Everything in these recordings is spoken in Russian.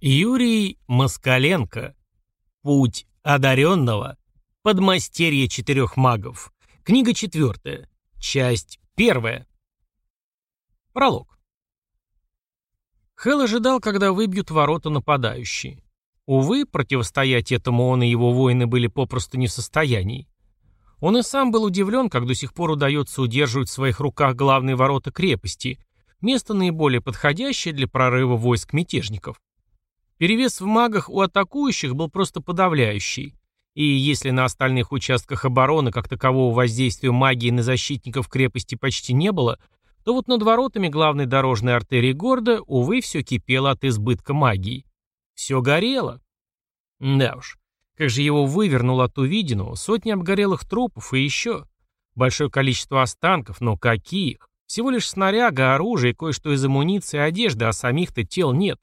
Юрий Москаленко. Путь одаренного. Подмастерье четырех магов. Книга четвертая. Часть первая. Пролог. Хелл ожидал, когда выбьют ворота нападающие. Увы, противостоять этому он и его воины были попросту не в состоянии. Он и сам был удивлен, как до сих пор удается удерживать в своих руках главные ворота крепости, место наиболее подходящее для прорыва войск мятежников. Перевес в магах у атакующих был просто подавляющий, и если на остальных участках обороны как такового воздействия магии на защитников крепости почти не было, то вот над воротами главной дорожной артерии города, увы, все кипело от избытка магии. Все горело. Да уж, как же его вывернуло от увиденного, сотни обгорелых трупов и еще. Большое количество останков, но каких? Всего лишь снаряга, оружие, кое-что из амуниции, одежды, а самих-то тел нет.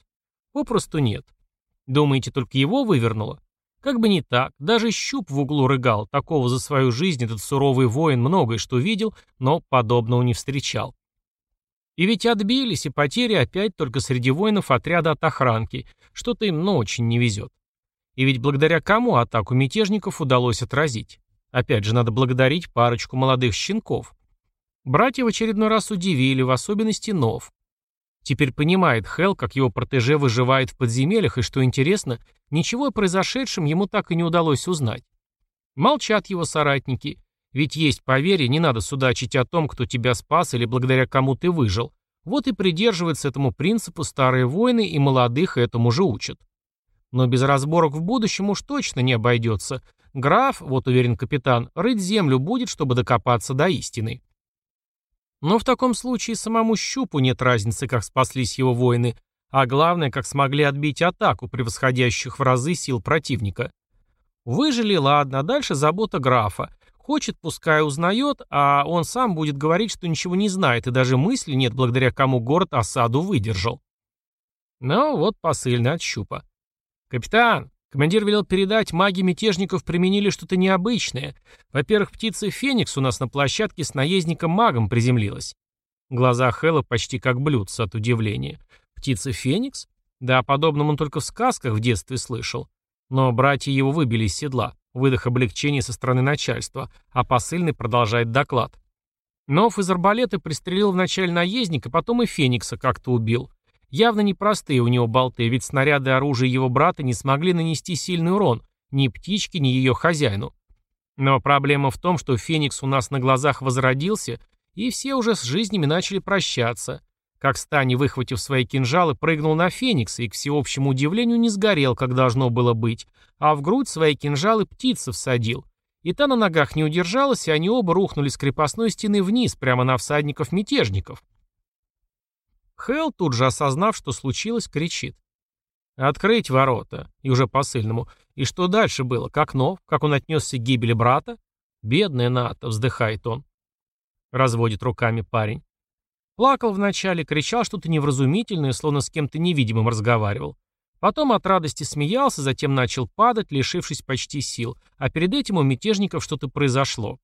Попросту нет. Думаете, только его вывернуло? Как бы не так, даже щуп в углу рыгал, такого за свою жизнь этот суровый воин многое что видел, но подобного не встречал. И ведь отбились, и потери опять только среди воинов отряда от охранки, что-то им, ну, очень не везет. И ведь благодаря кому атаку мятежников удалось отразить? Опять же, надо благодарить парочку молодых щенков. Братья в очередной раз удивили, в особенности Нов. Теперь понимает Хел, как его протеже выживает в подземельях, и что интересно, ничего о произошедшем ему так и не удалось узнать. Молчат его соратники, ведь есть поверье, не надо судачить о том, кто тебя спас или благодаря кому ты выжил. Вот и придерживаются этому принципу старые воины и молодых этому же учат. Но без разборок в будущем уж точно не обойдется. Граф, вот уверен капитан, рыть землю будет, чтобы докопаться до истины. Но в таком случае самому Щупу нет разницы, как спаслись его воины, а главное, как смогли отбить атаку превосходящих в разы сил противника. Выжили, ладно, дальше забота графа. Хочет, пускай узнает, а он сам будет говорить, что ничего не знает, и даже мысли нет, благодаря кому город осаду выдержал. Ну вот посыльный от Щупа. «Капитан, командир велел передать, маги мятежников применили что-то необычное. Во-первых, птица Феникс у нас на площадке с наездником-магом приземлилась». Глаза Хэлла почти как блюдца от удивления. «Птица Феникс? Да, о подобном он только в сказках в детстве слышал. Но братья его выбили из седла. Выдох облегчения со стороны начальства, а посыльный продолжает доклад. Нов из арбалета пристрелил вначале наездника, потом и Феникса как-то убил. Явно непростые у него болты, ведь снаряды оружия его брата не смогли нанести сильный урон ни птичке, ни ее хозяину. Но проблема в том, что Феникс у нас на глазах возродился, и все уже с жизнями начали прощаться. Как Стани, выхватив свои кинжалы, прыгнул на Феникса и, к всеобщему удивлению, не сгорел, как должно было быть, а в грудь свои кинжалы птица всадил. И та на ногах не удержалась, и они оба рухнули с крепостной стены вниз, прямо на всадников-мятежников. Хелл, тут же осознав, что случилось, кричит. «Открыть ворота!» И уже посыльному. «И что дальше было? Как нов? Как он отнесся к гибели брата?» «Бедная Ната!» — вздыхает он. Разводит руками парень. Плакал вначале, кричал что-то невразумительное, словно с кем-то невидимым разговаривал. Потом от радости смеялся, затем начал падать, лишившись почти сил. А перед этим у мятежников что-то произошло.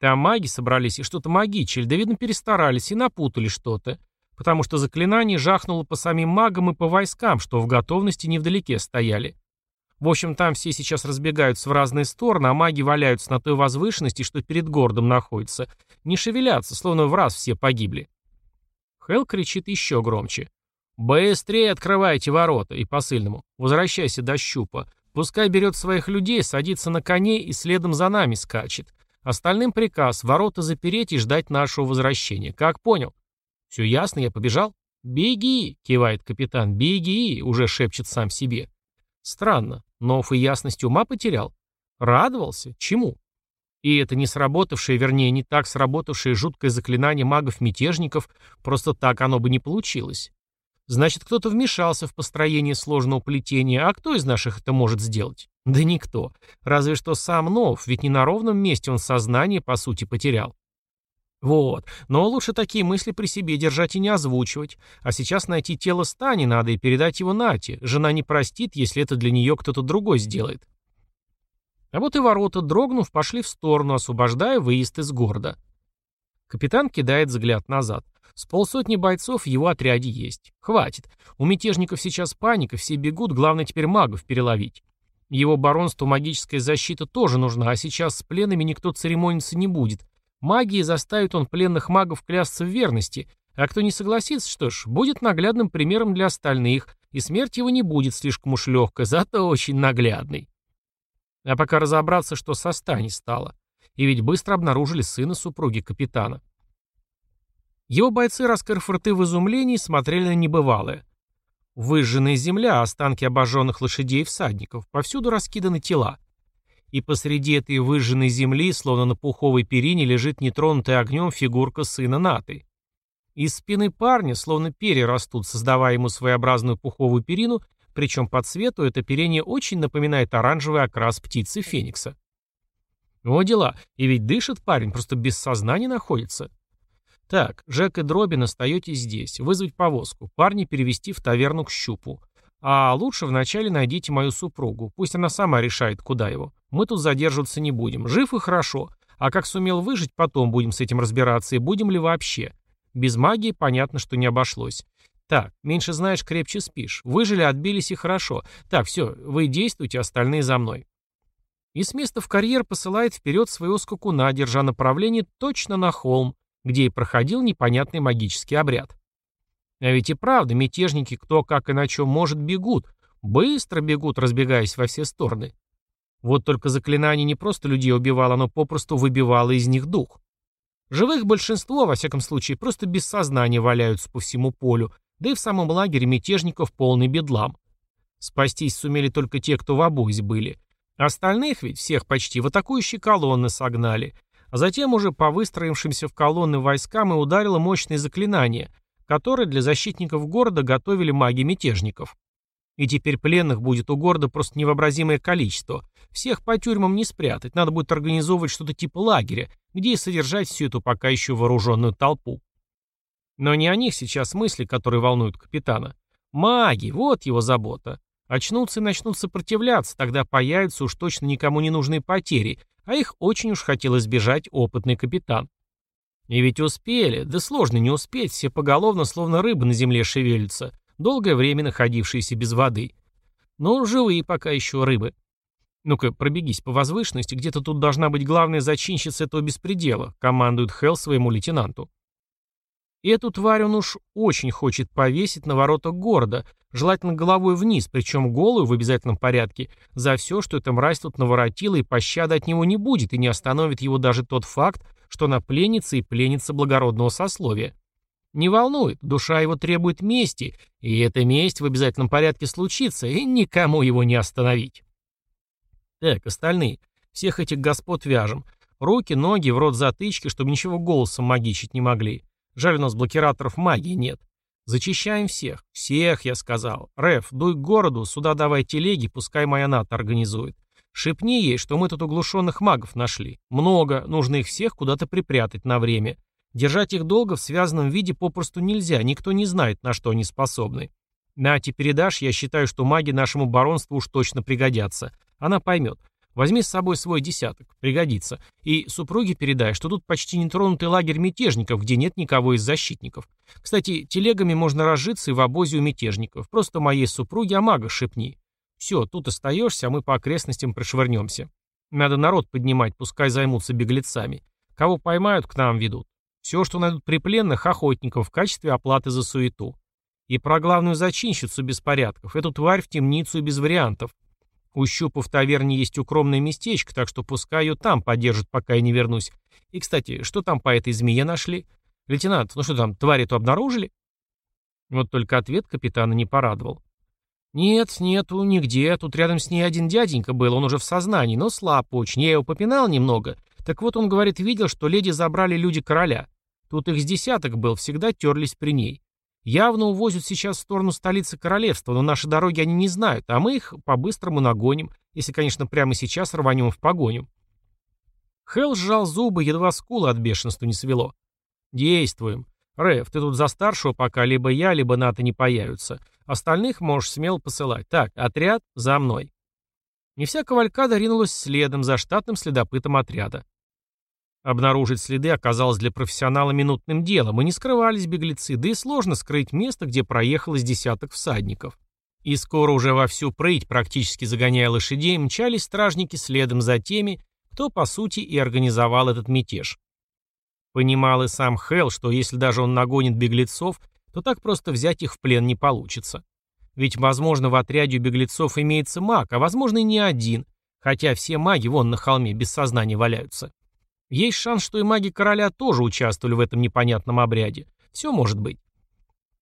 Там маги собрались и что-то магичили, да видно перестарались и напутали что-то потому что заклинание жахнуло по самим магам и по войскам, что в готовности невдалеке стояли. В общем, там все сейчас разбегаются в разные стороны, а маги валяются на той возвышенности, что перед городом находится. Не шевелятся, словно в раз все погибли. Хелл кричит еще громче. «Быстрее открывайте ворота!» и посыльному. «Возвращайся до щупа. Пускай берет своих людей, садится на коней и следом за нами скачет. Остальным приказ — ворота запереть и ждать нашего возвращения. Как понял?» «Все ясно, я побежал?» «Беги!» — кивает капитан. «Беги!» — уже шепчет сам себе. Странно. Нов и ясность ума потерял. Радовался? Чему? И это не сработавшее, вернее, не так сработавшее жуткое заклинание магов-мятежников, просто так оно бы не получилось. Значит, кто-то вмешался в построение сложного плетения, а кто из наших это может сделать? Да никто. Разве что сам Нов, ведь не на ровном месте он сознание, по сути, потерял. Вот. Но лучше такие мысли при себе держать и не озвучивать. А сейчас найти тело Стани надо и передать его Нате. Жена не простит, если это для нее кто-то другой сделает. А вот и ворота, дрогнув, пошли в сторону, освобождая выезд из города. Капитан кидает взгляд назад. С полсотни бойцов в его отряде есть. Хватит. У мятежников сейчас паника, все бегут, главное теперь магов переловить. Его баронству магическая защита тоже нужна, а сейчас с пленными никто церемониться не будет. Магией заставит он пленных магов клясться в верности, а кто не согласится, что ж, будет наглядным примером для остальных, и смерть его не будет слишком уж легкой, зато очень наглядной. А пока разобраться, что со Стани стало. И ведь быстро обнаружили сына супруги капитана. Его бойцы, раскрыв рты в изумлении, смотрели на небывалое. Выжженная земля, останки обожженных лошадей и всадников, повсюду раскиданы тела. И посреди этой выжженной земли, словно на пуховой перине, лежит нетронутая огнем фигурка сына Наты. Из спины парня, словно перья растут, создавая ему своеобразную пуховую перину, причем по цвету это оперение очень напоминает оранжевый окрас птицы Феникса. О дела, и ведь дышит парень, просто без сознания находится. Так, Жек и Дробин остаетесь здесь, вызвать повозку, парни перевести в таверну к щупу. А лучше вначале найдите мою супругу, пусть она сама решает, куда его. Мы тут задерживаться не будем, жив и хорошо, а как сумел выжить, потом будем с этим разбираться и будем ли вообще. Без магии понятно, что не обошлось. Так, меньше знаешь, крепче спишь. Выжили, отбились и хорошо. Так, все, вы действуйте, остальные за мной. И с места в карьер посылает вперед своего скакуна, держа направление точно на холм, где и проходил непонятный магический обряд. А ведь и правда, мятежники кто как и на чем может бегут, быстро бегут, разбегаясь во все стороны. Вот только заклинание не просто людей убивало, оно попросту выбивало из них дух. Живых большинство, во всяком случае, просто без сознания валяются по всему полю, да и в самом лагере мятежников полный бедлам. Спастись сумели только те, кто в обозе были. Остальных ведь всех почти в атакующие колонны согнали, а затем уже по выстроившимся в колонны войскам и ударило мощное заклинание, которое для защитников города готовили маги мятежников. И теперь пленных будет у города просто невообразимое количество. Всех по тюрьмам не спрятать, надо будет организовывать что-то типа лагеря, где и содержать всю эту пока еще вооруженную толпу. Но не о них сейчас мысли, которые волнуют капитана. Маги, вот его забота. Очнутся и начнут сопротивляться, тогда появятся уж точно никому не нужные потери, а их очень уж хотел избежать опытный капитан. И ведь успели, да сложно не успеть, все поголовно словно рыбы на земле шевелятся, долгое время находившиеся без воды. Но живые пока еще рыбы. «Ну-ка, пробегись по возвышенности, где-то тут должна быть главная зачинщица этого беспредела», командует Хелл своему лейтенанту. Эту тварь он уж очень хочет повесить на воротах города, желательно головой вниз, причем голую в обязательном порядке, за все, что эта мразь тут наворотила, и пощады от него не будет, и не остановит его даже тот факт, что она пленница и пленница благородного сословия. Не волнует, душа его требует мести, и эта месть в обязательном порядке случится, и никому его не остановить. Так, остальные. Всех этих господ вяжем. Руки, ноги, в рот затычки, чтобы ничего голосом магичить не могли. Жаль, у нас блокираторов магии нет. Зачищаем всех. Всех, я сказал. Реф, дуй к городу, сюда давай телеги, пускай моя НАТО организует. Шепни ей, что мы тут углушенных магов нашли. Много, нужно их всех куда-то припрятать на время. Держать их долго в связанном виде попросту нельзя, никто не знает, на что они способны. Нате передашь, я считаю, что маги нашему баронству уж точно пригодятся. Она поймет. Возьми с собой свой десяток, пригодится. И супруге передай, что тут почти нетронутый лагерь мятежников, где нет никого из защитников. Кстати, телегами можно разжиться и в обозе у мятежников. Просто моей супруге о мага шепни. Все, тут остаешься, а мы по окрестностям прошвырнемся. Надо народ поднимать, пускай займутся беглецами. Кого поймают, к нам ведут. Все, что найдут при пленных, охотников в качестве оплаты за суету. И про главную зачинщицу беспорядков. Эту тварь в темницу и без вариантов. У Щупа в таверне есть укромное местечко, так что пускай ее там подержат, пока я не вернусь. И, кстати, что там по этой змее нашли? Лейтенант, ну что там, тварь-то обнаружили? Вот только ответ капитана не порадовал. «Нет, нету, нигде. Тут рядом с ней один дяденька был, он уже в сознании, но слаб очень. Я его попинал немного. Так вот он, говорит, видел, что леди забрали люди короля. Тут их с десяток был, всегда терлись при ней. Явно увозят сейчас в сторону столицы королевства, но наши дороги они не знают, а мы их по-быстрому нагоним, если, конечно, прямо сейчас рванем в погоню. Хелл сжал зубы, едва скулы от бешенства не свело. «Действуем. Рэв, ты тут за старшего пока либо я, либо НАТО не появятся. Остальных можешь смело посылать. Так, отряд, за мной». И вся кавалькада ринулась следом за штатным следопытом отряда. Обнаружить следы оказалось для профессионала минутным делом, и не скрывались беглецы, да и сложно скрыть место, где проехал из десяток всадников. И скоро уже во всю прыть, практически загоняя лошадей, мчались стражники следом за теми, кто, по сути, и организовал этот мятеж. Понимал и сам Хелл, что если даже он нагонит беглецов, то так просто взять их в плен не получится. Ведь, возможно, в отряде у беглецов имеется маг, а возможно и не один, хотя все маги вон на холме без сознания валяются. Есть шанс, что и маги короля тоже участвовали в этом непонятном обряде. Все может быть.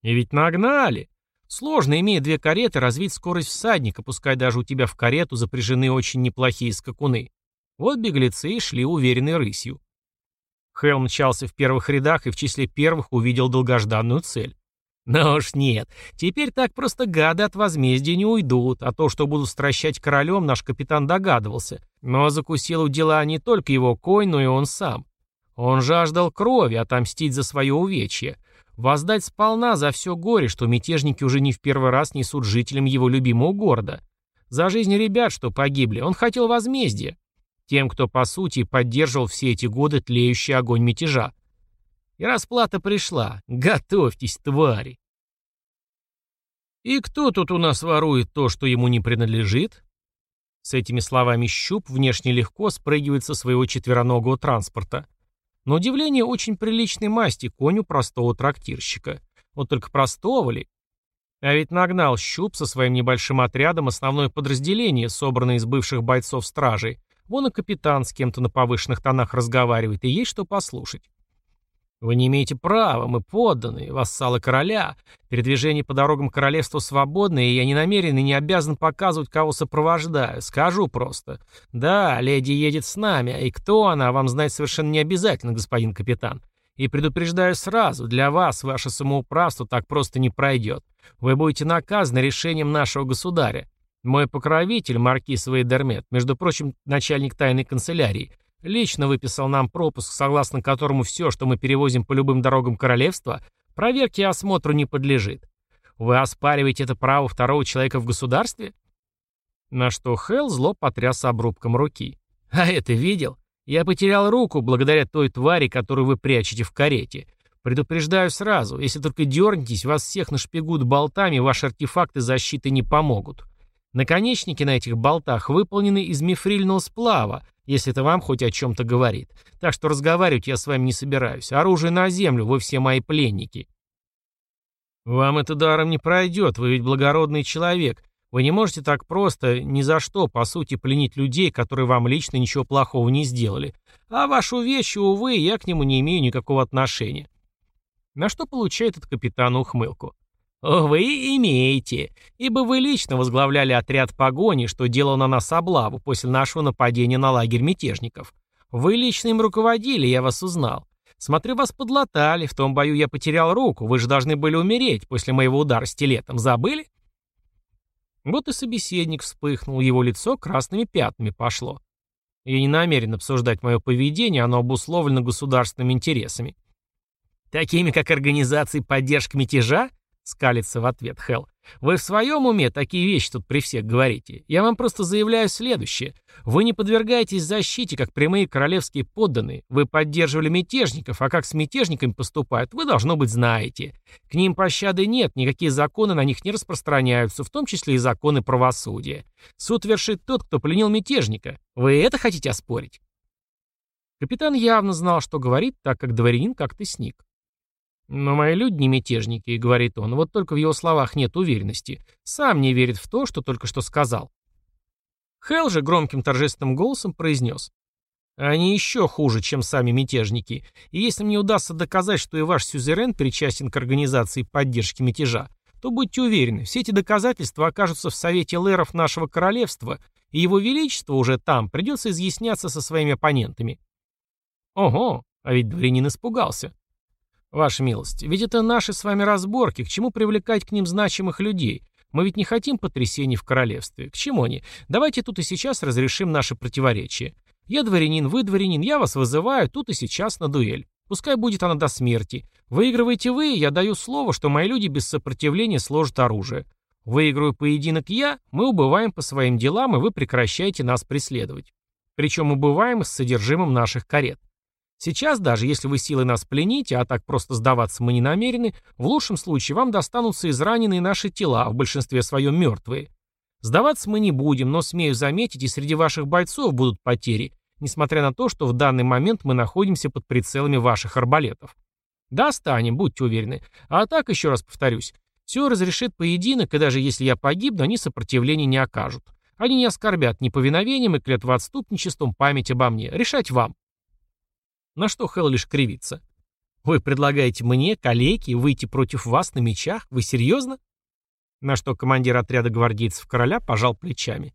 И ведь нагнали. Сложно, имея две кареты, развить скорость всадника, пускай даже у тебя в карету запряжены очень неплохие скакуны. Вот беглецы и шли уверенной рысью. Хелм мчался в первых рядах и в числе первых увидел долгожданную цель. Но уж нет, теперь так просто гады от возмездия не уйдут, а то, что будут стращать королем, наш капитан догадывался. Но закусил у дела не только его конь, но и он сам. Он жаждал крови, отомстить за свое увечье, воздать сполна за все горе, что мятежники уже не в первый раз несут жителям его любимого города. За жизни ребят, что погибли, он хотел возмездия. Тем, кто по сути поддерживал все эти годы тлеющий огонь мятежа. И расплата пришла. Готовьтесь, твари. «И кто тут у нас ворует то, что ему не принадлежит?» С этими словами Щуп внешне легко спрыгивает со своего четвероногого транспорта. На удивление, очень приличной масти коню простого трактирщика. Вот только простого ли? А ведь нагнал Щуп со своим небольшим отрядом основное подразделение, собранное из бывших бойцов стражей. Вон и капитан с кем-то на повышенных тонах разговаривает, и есть что послушать. Вы не имеете права, мы подданные, вассалы короля. Передвижение по дорогам королевства свободное, и я не намерен и не обязан показывать, кого сопровождаю. Скажу просто. Да, леди едет с нами, и кто она, вам знать совершенно не обязательно, господин капитан. И предупреждаю сразу, для вас ваше самоуправство так просто не пройдет. Вы будете наказаны решением нашего государя. Мой покровитель, маркиз Вейдермет, между прочим, начальник тайной канцелярии, Лично выписал нам пропуск, согласно которому все, что мы перевозим по любым дорогам королевства, проверке и осмотру не подлежит. Вы оспариваете это право второго человека в государстве? На что Хелл зло потряс обрубком руки. А это видел? Я потерял руку благодаря той твари, которую вы прячете в карете. Предупреждаю сразу, если только дернетесь, вас всех нашпигут болтами, ваши артефакты защиты не помогут. Наконечники на этих болтах выполнены из мифрильного сплава, если это вам хоть о чем-то говорит. Так что разговаривать я с вами не собираюсь. Оружие на землю, вы все мои пленники. Вам это даром не пройдет, вы ведь благородный человек. Вы не можете так просто, ни за что, по сути, пленить людей, которые вам лично ничего плохого не сделали. А вашу вещь, увы, я к нему не имею никакого отношения. На что получает этот капитан ухмылку? «Вы имеете, ибо вы лично возглавляли отряд погони, что делал на нас облаву после нашего нападения на лагерь мятежников. Вы лично им руководили, я вас узнал. Смотрю, вас подлатали, в том бою я потерял руку, вы же должны были умереть после моего удара стилетом, забыли?» Вот и собеседник вспыхнул, его лицо красными пятнами пошло. Я не намерен обсуждать мое поведение, оно обусловлено государственными интересами. Такими, как организации поддержки мятежа? Скалится в ответ Хелл. «Вы в своем уме такие вещи тут при всех говорите? Я вам просто заявляю следующее. Вы не подвергаетесь защите, как прямые королевские подданные. Вы поддерживали мятежников, а как с мятежниками поступают, вы, должно быть, знаете. К ним пощады нет, никакие законы на них не распространяются, в том числе и законы правосудия. Суд вершит тот, кто пленил мятежника. Вы это хотите оспорить?» Капитан явно знал, что говорит, так как дворянин как-то сник. «Но мои люди не мятежники», — говорит он, вот только в его словах нет уверенности. Сам не верит в то, что только что сказал. Хелл же громким торжественным голосом произнес. «Они еще хуже, чем сами мятежники, и если мне удастся доказать, что и ваш сюзерен причастен к организации поддержки мятежа, то будьте уверены, все эти доказательства окажутся в Совете Лэров нашего королевства, и его величество уже там придется изъясняться со своими оппонентами». Ого, а ведь дворянин испугался. «Ваша милость, ведь это наши с вами разборки, к чему привлекать к ним значимых людей? Мы ведь не хотим потрясений в королевстве. К чему они? Давайте тут и сейчас разрешим наши противоречия. Я дворянин, вы дворянин, я вас вызываю тут и сейчас на дуэль. Пускай будет она до смерти. Выигрываете вы, я даю слово, что мои люди без сопротивления сложат оружие. Выиграю поединок я, мы убываем по своим делам, и вы прекращаете нас преследовать. Причем убываем с содержимым наших карет. Сейчас даже, если вы силой нас плените, а так просто сдаваться мы не намерены, в лучшем случае вам достанутся израненные наши тела, в большинстве своем мертвые. Сдаваться мы не будем, но, смею заметить, и среди ваших бойцов будут потери, несмотря на то, что в данный момент мы находимся под прицелами ваших арбалетов. Достанем, будьте уверены. А так, еще раз повторюсь, все разрешит поединок, и даже если я погибну, они сопротивления не окажут. Они не оскорбят ни повиновением и клятвоотступничеством память обо мне. Решать вам. На что Хелл лишь кривится. Вы предлагаете мне, калеке, выйти против вас на мечах? Вы серьезно? На что командир отряда гвардейцев короля пожал плечами.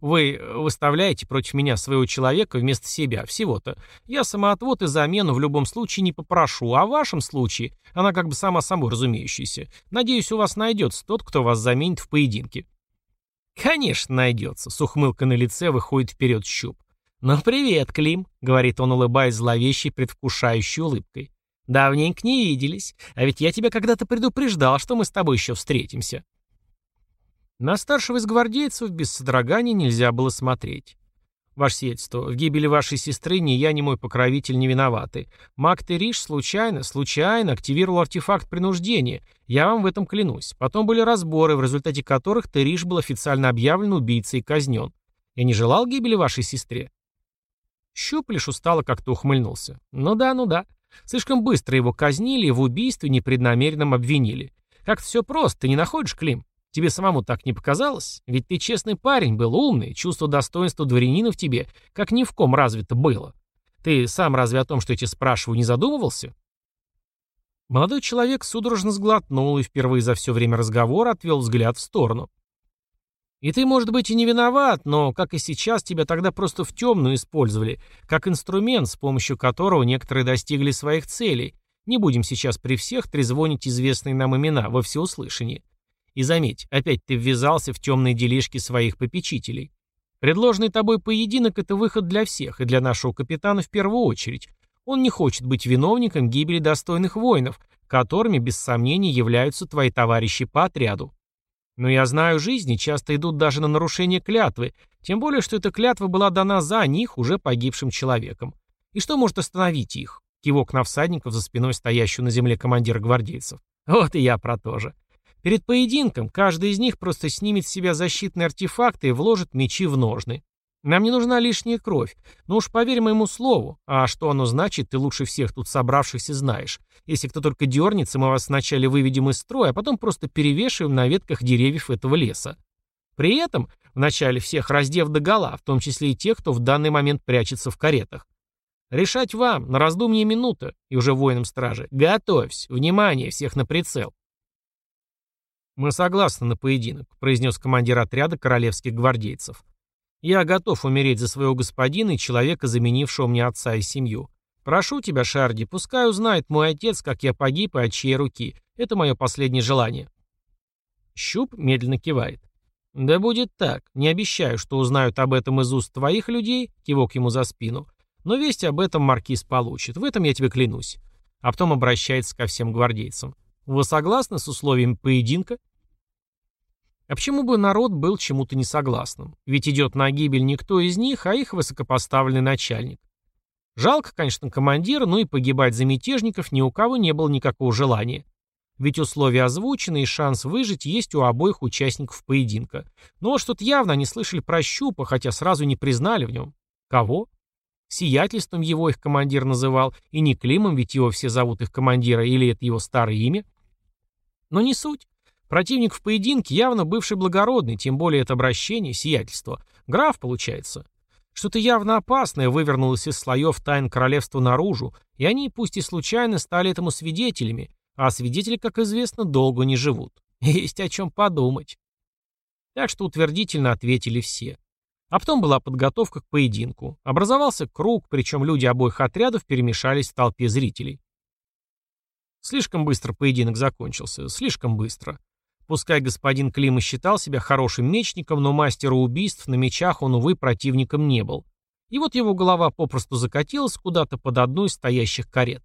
Вы выставляете против меня своего человека вместо себя, всего-то. Я самоотвод и замену в любом случае не попрошу, а в вашем случае она как бы сама собой разумеющаяся. Надеюсь, у вас найдется тот, кто вас заменит в поединке. Конечно, найдется. С ухмылкой на лице выходит вперед щуп. «Ну, привет, Клим», — говорит он, улыбаясь зловещей, предвкушающей улыбкой. «Давненько не виделись, а ведь я тебя когда-то предупреждал, что мы с тобой еще встретимся». На старшего из гвардейцев без содрогания нельзя было смотреть. «Ваше сельство, в гибели вашей сестры ни я, ни мой покровитель не виноваты. Маг Териш случайно, случайно активировал артефакт принуждения. Я вам в этом клянусь. Потом были разборы, в результате которых Териш был официально объявлен убийцей и казнен. Я не желал гибели вашей сестре?» Щуп лишь устало как-то ухмыльнулся. «Ну да, ну да. Слишком быстро его казнили и в убийстве непреднамеренном обвинили. Как-то все просто, ты не находишь, Клим? Тебе самому так не показалось? Ведь ты честный парень, был умный, чувство достоинства дворянина в тебе, как ни в ком развито было. Ты сам разве о том, что я тебе спрашиваю, не задумывался?» Молодой человек судорожно сглотнул и впервые за все время разговора отвел взгляд в сторону. И ты, может быть, и не виноват, но, как и сейчас, тебя тогда просто в темную использовали, как инструмент, с помощью которого некоторые достигли своих целей. Не будем сейчас при всех трезвонить известные нам имена во всеуслышание. И заметь, опять ты ввязался в темные делишки своих попечителей. Предложенный тобой поединок – это выход для всех, и для нашего капитана в первую очередь. Он не хочет быть виновником гибели достойных воинов, которыми, без сомнений, являются твои товарищи по отряду. Но я знаю, жизни часто идут даже на нарушение клятвы, тем более, что эта клятва была дана за них, уже погибшим человеком. И что может остановить их? Кивок на всадников за спиной стоящего на земле командира гвардейцев. Вот и я про то же. Перед поединком каждый из них просто снимет с себя защитные артефакты и вложит мечи в ножны. Нам не нужна лишняя кровь. Но уж поверь моему слову. А что оно значит, ты лучше всех тут собравшихся знаешь. Если кто только дернется, мы вас вначале выведем из строя, а потом просто перевешиваем на ветках деревьев этого леса. При этом вначале всех раздев догола, в том числе и тех, кто в данный момент прячется в каретах. Решать вам, на раздумье минута, и уже воинам стражи. Готовься, внимание, всех на прицел. «Мы согласны на поединок», — произнес командир отряда королевских гвардейцев. Я готов умереть за своего господина и человека, заменившего мне отца и семью. Прошу тебя, Шарди, пускай узнает мой отец, как я погиб и от чьей руки. Это мое последнее желание. Щуп медленно кивает. Да будет так. Не обещаю, что узнают об этом из уст твоих людей, кивок ему за спину. Но весть об этом маркиз получит. В этом я тебе клянусь. А потом обращается ко всем гвардейцам. Вы согласны с условиями поединка? А почему бы народ был чему-то несогласным? Ведь идет на гибель никто из них, а их высокопоставленный начальник. Жалко, конечно, командира, но и погибать за мятежников ни у кого не было никакого желания. Ведь условия озвучены, и шанс выжить есть у обоих участников поединка. Но что-то явно они слышали про Щупа, хотя сразу не признали в нем. Кого? Сиятельством его их командир называл, и не Климом, ведь его все зовут их командира, или это его старое имя? Но не суть. Противник в поединке явно бывший благородный, тем более это обращение, сиятельство. Граф, получается. Что-то явно опасное вывернулось из слоев тайн королевства наружу, и они, пусть и случайно, стали этому свидетелями, а свидетели, как известно, долго не живут. Есть о чем подумать. Так что утвердительно ответили все. А потом была подготовка к поединку. Образовался круг, причем люди обоих отрядов перемешались в толпе зрителей. Слишком быстро поединок закончился, слишком быстро. Пускай господин Клим и считал себя хорошим мечником, но мастера убийств на мечах он, увы, противником не был. И вот его голова попросту закатилась куда-то под одну из стоящих карет.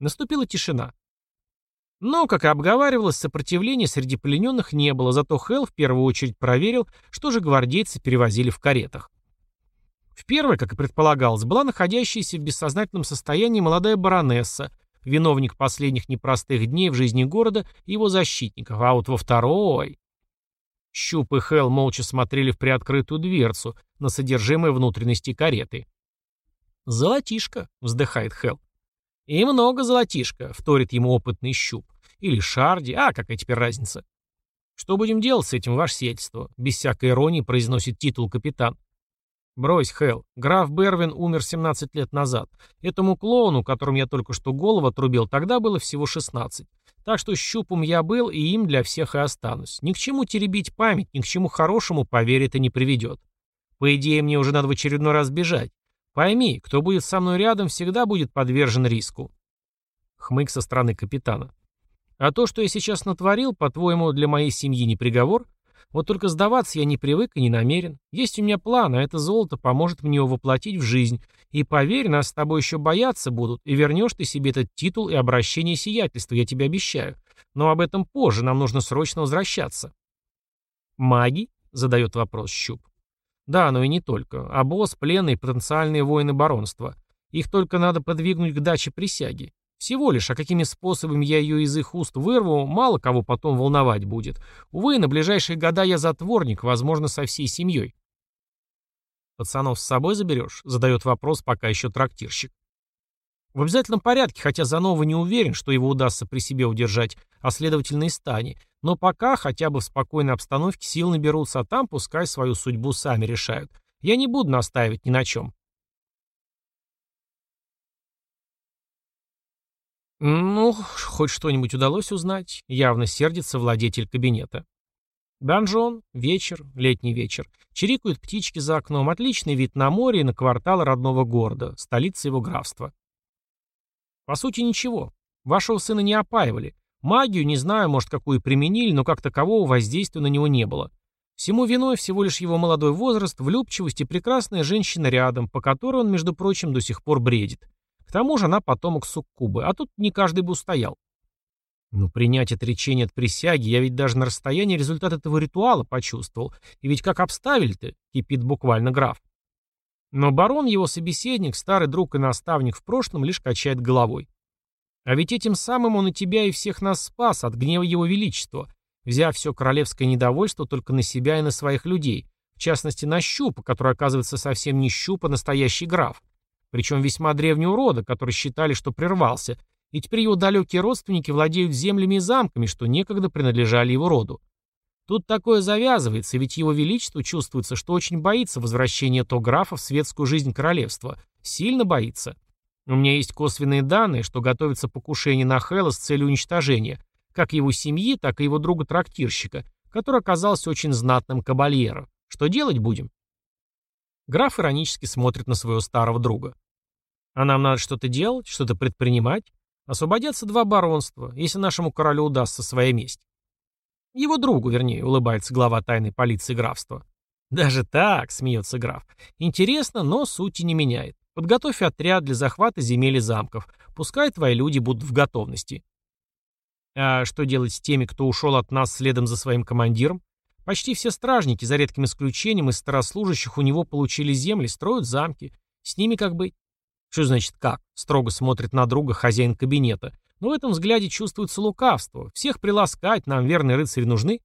Наступила тишина. Но, как и обговаривалось, сопротивления среди плененных не было, зато Хелл в первую очередь проверил, что же гвардейцы перевозили в каретах. В первой, как и предполагалось, была находящаяся в бессознательном состоянии молодая баронесса, виновник последних непростых дней в жизни города и его защитников, а вот во второй... Щуп и Хелл молча смотрели в приоткрытую дверцу на содержимое внутренности кареты. «Золотишко», — вздыхает Хелл. «И много золотишка», — вторит ему опытный Щуп. «Или Шарди, а какая теперь разница?» «Что будем делать с этим, ваше сиятельство?» — без всякой иронии произносит титул капитан. «Брось, Хелл. Граф Бервин умер 17 лет назад. Этому клоуну, которому я только что голову отрубил, тогда было всего 16. Так что щупом я был, и им для всех и останусь. Ни к чему теребить память, ни к чему хорошему, поверь, это не приведет. По идее, мне уже надо в очередной раз бежать. Пойми, кто будет со мной рядом, всегда будет подвержен риску». Хмык со стороны капитана. «А то, что я сейчас натворил, по-твоему, для моей семьи не приговор?» Вот только сдаваться я не привык и не намерен. Есть у меня план, а это золото поможет мне его воплотить в жизнь. И поверь, нас с тобой еще бояться будут, и вернешь ты себе этот титул и обращение сиятельства, я тебе обещаю. Но об этом позже, нам нужно срочно возвращаться. «Маги?» — задает вопрос Щуп. «Да, но и не только. А пленные, потенциальные воины баронства. Их только надо подвигнуть к даче присяги. Всего лишь, а какими способами я ее из их уст вырву, мало кого потом волновать будет. Увы, на ближайшие года я затворник, возможно, со всей семьей. «Пацанов с собой заберешь?» — задает вопрос пока еще трактирщик. В обязательном порядке, хотя Занова не уверен, что его удастся при себе удержать, а следовательно и стане. Но пока, хотя бы в спокойной обстановке, сил наберутся, а там пускай свою судьбу сами решают. Я не буду настаивать ни на чем. «Ну, хоть что-нибудь удалось узнать», — явно сердится владетель кабинета. Донжон, вечер, летний вечер. Чирикают птички за окном, отличный вид на море и на квартал родного города, столицы его графства. По сути, ничего. Вашего сына не опаивали. Магию, не знаю, может, какую применили, но как такового воздействия на него не было. Всему виной всего лишь его молодой возраст, влюбчивость и прекрасная женщина рядом, по которой он, между прочим, до сих пор бредит. Тому же она потомок суккубы, а тут не каждый бы устоял. Но принять отречение от присяги я ведь даже на расстоянии результат этого ритуала почувствовал. И ведь как обставили-то, кипит буквально граф. Но барон, его собеседник, старый друг и наставник в прошлом, лишь качает головой. А ведь этим самым он и тебя, и всех нас спас от гнева его величества, взяв все королевское недовольство только на себя и на своих людей, в частности на щупа, который оказывается совсем не щупа, настоящий граф причем весьма древнего рода, который считали, что прервался, и теперь его далекие родственники владеют землями и замками, что некогда принадлежали его роду. Тут такое завязывается, ведь его величество чувствуется, что очень боится возвращения то графа в светскую жизнь королевства. Сильно боится. У меня есть косвенные данные, что готовится покушение на Хэлла с целью уничтожения, как его семьи, так и его друга-трактирщика, который оказался очень знатным кабальером. Что делать будем? Граф иронически смотрит на своего старого друга. А нам надо что-то делать, что-то предпринимать. Освободятся два баронства, если нашему королю удастся своя месть. Его другу, вернее, улыбается глава тайной полиции графства. Даже так, смеется граф. Интересно, но сути не меняет. Подготовь отряд для захвата земель и замков. Пускай твои люди будут в готовности. А что делать с теми, кто ушел от нас следом за своим командиром? Почти все стражники, за редким исключением, из старослужащих у него получили земли, строят замки. С ними как быть? Что значит как? Строго смотрит на друга хозяин кабинета. Но в этом взгляде чувствуется лукавство. Всех приласкать нам верные рыцари нужны?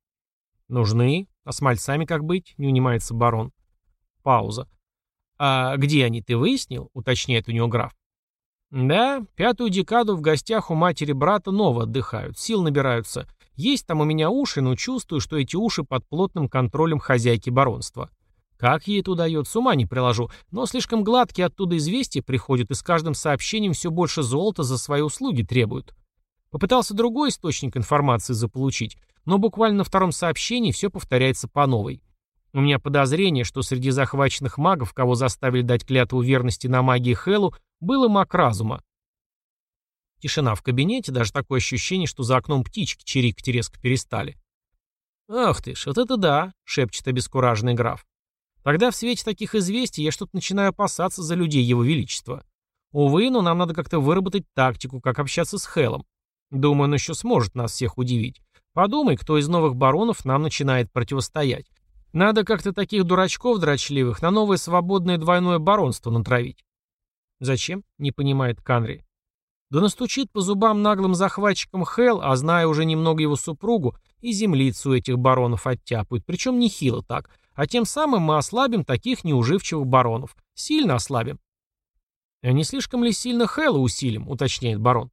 Нужны. А с мальцами как быть? Не унимается барон. Пауза. А где они, ты выяснил? Уточняет у него граф. Да, пятую декаду в гостях у матери брата Нова отдыхают, сил набираются. Есть там у меня уши, но чувствую, что эти уши под плотным контролем хозяйки баронства. Как ей это удается, ума не приложу, но слишком гладкие оттуда известия приходят, и с каждым сообщением все больше золота за свои услуги требуют. Попытался другой источник информации заполучить, но буквально на втором сообщении все повторяется по новой. У меня подозрение, что среди захваченных магов, кого заставили дать клятву верности на магии Хэллу, был и маг разума. Тишина в кабинете, даже такое ощущение, что за окном птички чирикать резко перестали. «Ах ты ж, вот это да!» — шепчет обескураженный граф. Тогда в свете таких известий я что-то начинаю опасаться за людей его величества. Увы, но нам надо как-то выработать тактику, как общаться с Хелом. Думаю, он еще сможет нас всех удивить. Подумай, кто из новых баронов нам начинает противостоять. Надо как-то таких дурачков дрочливых на новое свободное двойное баронство натравить. Зачем? Не понимает Канри. Да настучит по зубам наглым захватчикам Хел, а зная уже немного его супругу, и землицу этих баронов оттяпают, причем нехило так, а тем самым мы ослабим таких неуживчивых баронов. Сильно ослабим. Не слишком ли сильно Хэла усилим, уточняет барон.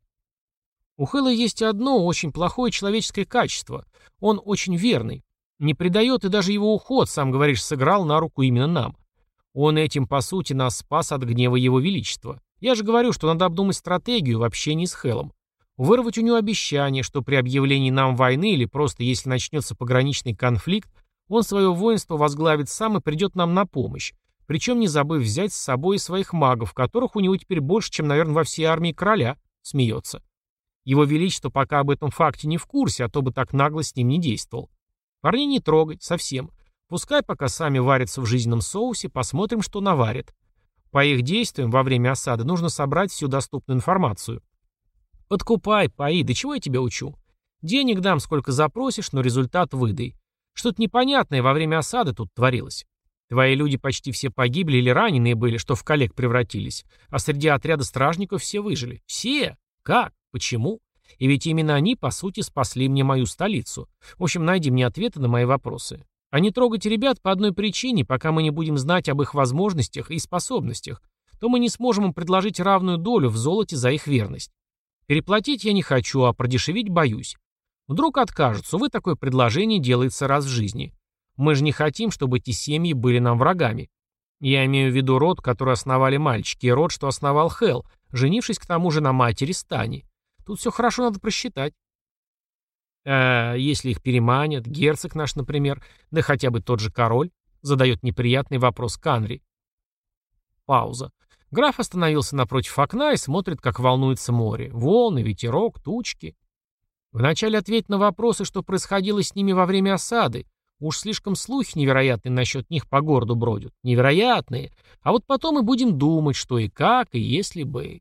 У Хэла есть одно очень плохое человеческое качество. Он очень верный. Не предает, и даже его уход, сам говоришь, сыграл на руку именно нам. Он этим, по сути, нас спас от гнева его величества. Я же говорю, что надо обдумать стратегию в общении с Хелом. Вырвать у него обещание, что при объявлении нам войны или просто если начнется пограничный конфликт, он свое воинство возглавит сам и придет нам на помощь, причем не забыв взять с собой и своих магов, которых у него теперь больше, чем, наверное, во всей армии короля, смеется. Его Величество пока об этом факте не в курсе, а то бы так нагло с ним не действовал. Парней не трогать, совсем. Пускай пока сами варятся в жизненном соусе, посмотрим, что наварят. По их действиям во время осады нужно собрать всю доступную информацию. Подкупай, пои, да чего я тебя учу? Денег дам, сколько запросишь, но результат выдай. Что-то непонятное во время осады тут творилось. Твои люди почти все погибли или раненые были, что в коллег превратились. А среди отряда стражников все выжили. Все? Как? Почему? И ведь именно они, по сути, спасли мне мою столицу. В общем, найди мне ответы на мои вопросы. А не трогать ребят по одной причине, пока мы не будем знать об их возможностях и способностях, то мы не сможем им предложить равную долю в золоте за их верность. Переплатить я не хочу, а продешевить боюсь. Вдруг откажутся, вы такое предложение делается раз в жизни. Мы же не хотим, чтобы эти семьи были нам врагами. Я имею в виду род, который основали мальчики, и род, что основал Хел, женившись к тому же на матери Стани. Тут все хорошо надо просчитать. А если их переманят, герцог наш, например, да хотя бы тот же король, задает неприятный вопрос Канри. Пауза. Граф остановился напротив окна и смотрит, как волнуется море. Волны, ветерок, тучки. Вначале ответь на вопросы, что происходило с ними во время осады. Уж слишком слухи невероятные насчет них по городу бродят. Невероятные. А вот потом и будем думать, что и как, и если бы.